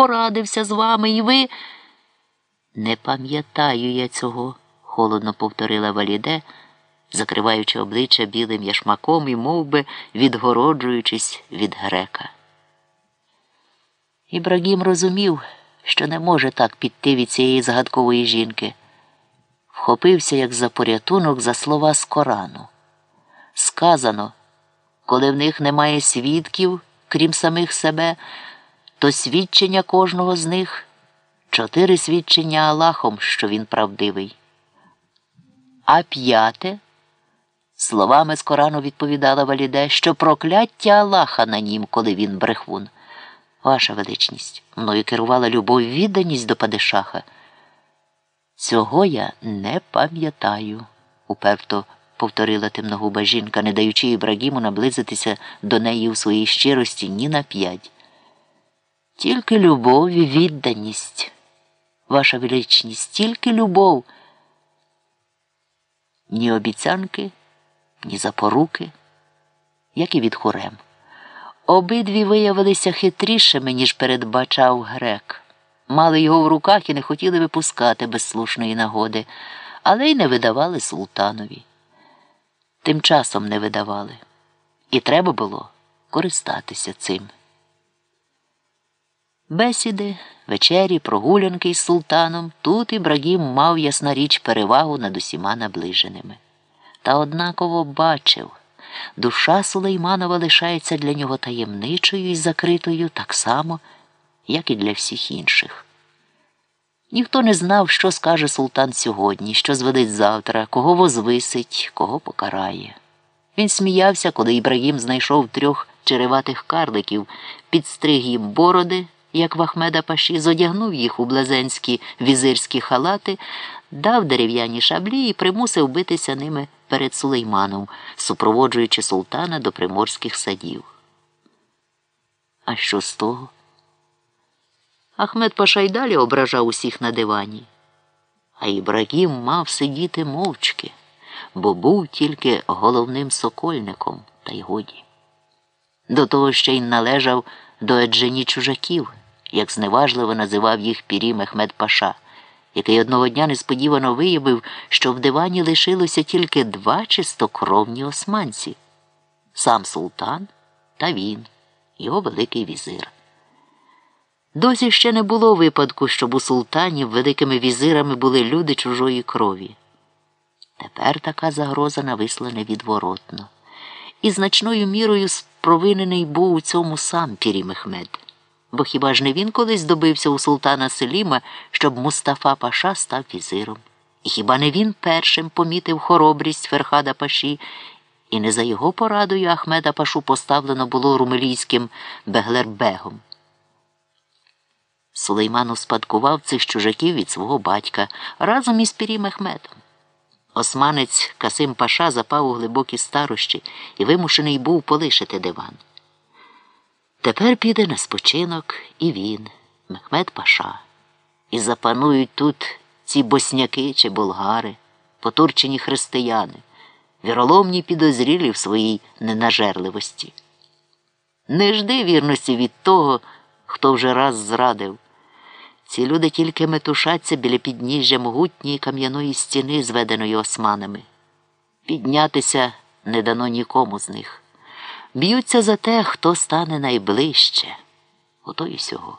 порадився з вами, і ви. Не пам'ятаю я цього, холодно повторила Валіде, закриваючи обличчя білим яшмаком і мов би, відгороджуючись від грека. Ібрагім розумів, що не може так піти від цієї загадкової жінки. Вхопився, як за порятунок, за слова з Корану. Сказано, коли в них немає свідків, крім самих себе, то свідчення кожного з них чотири свідчення Аллахом, що він правдивий. А п'яте, словами з Корану відповідала Валіде, що прокляття Аллаха на нім, коли він брехун. Ваша величність, мною керувала любов відданість до Падишаха. Цього я не пам'ятаю, уперто повторила темногуба жінка, не даючи Ібрагіму наблизитися до неї у своїй щирості ні на п'ять. Тільки любов і відданість, ваша величність, тільки любов. Ні обіцянки, ні запоруки, як і від хорем. Обидві виявилися хитрішими, ніж передбачав грек. Мали його в руках і не хотіли випускати без слушної нагоди, але й не видавали султанові. Тим часом не видавали. І треба було користатися цим. Бесіди, вечері, прогулянки із султаном тут Ібрагім мав ясна річ перевагу над усіма наближеними. Та однаково бачив. Душа Сулейманова лишається для нього таємничою і закритою так само, як і для всіх інших. Ніхто не знав, що скаже султан сьогодні, що зведить завтра, кого возвисить, кого покарає. Він сміявся, коли Ібрагім знайшов трьох череватих карликів, підстриг їм бороди, як в Ахмеда Паші, зодягнув їх у блазенські візирські халати, дав дерев'яні шаблі і примусив битися ними перед Сулейманом, супроводжуючи султана до приморських садів. А що з того? Ахмед Паша й далі ображав усіх на дивані, а Ібрагім мав сидіти мовчки, бо був тільки головним сокольником, та й годі. До того ще й належав до еджені чужаків, як зневажливо називав їх Пірім Ахмед Паша який одного дня несподівано виявив, що в дивані лишилося тільки два чистокровні османці сам султан та він, його великий візир. Досі ще не було випадку, щоб у султанів великими візирами були люди чужої крові. Тепер така загроза нависла невідворотно, і значною мірою спровинений був у цьому сам Пірі Мехмед. Бо хіба ж не він колись добився у султана Селіма, щоб Мустафа Паша став візиром? І хіба не він першим помітив хоробрість Ферхада Паші, і не за його порадою Ахмеда Пашу поставлено було румелійським Беглербегом? Сулейман успадкував цих чужаків від свого батька разом із Пірім Ахмедом. Османець Касим Паша запав у глибокі старощі і вимушений був полишити диван. Тепер піде на спочинок і він, Мехмед Паша. І запанують тут ці босняки чи болгари, потурчені християни, віроломні підозрілі в своїй ненажерливості. Не жди вірності від того, хто вже раз зрадив. Ці люди тільки метушаться біля підніжжя могутньої кам'яної стіни, зведеної османами. Піднятися не дано нікому з них. Б'ються за те, хто стане найближче. Ото й всього.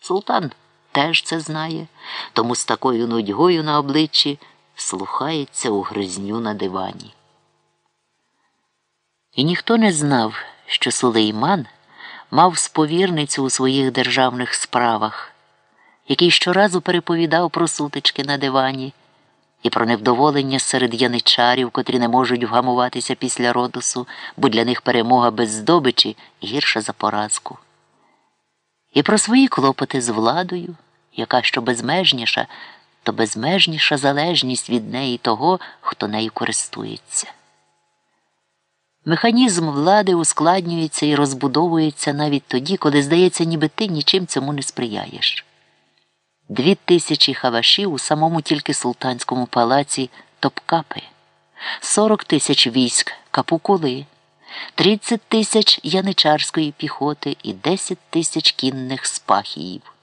Султан теж це знає, тому з такою нудьгою на обличчі слухається у гризню на дивані. І ніхто не знав, що Сулейман мав сповірницю у своїх державних справах, який щоразу переповідав про сутички на дивані і про невдоволення серед яничарів, котрі не можуть вгамуватися після родосу, бо для них перемога без здобичі гірша за поразку. І про свої клопоти з владою, яка що безмежніша, то безмежніша залежність від неї того, хто нею користується. Механізм влади ускладнюється і розбудовується навіть тоді, коли здається, ніби ти нічим цьому не сприяєш. Дві тисячі хавашів у самому тільки султанському палаці Топкапи, сорок тисяч військ капукули, 30 тисяч яничарської піхоти і 10 тисяч кінних спахіїв.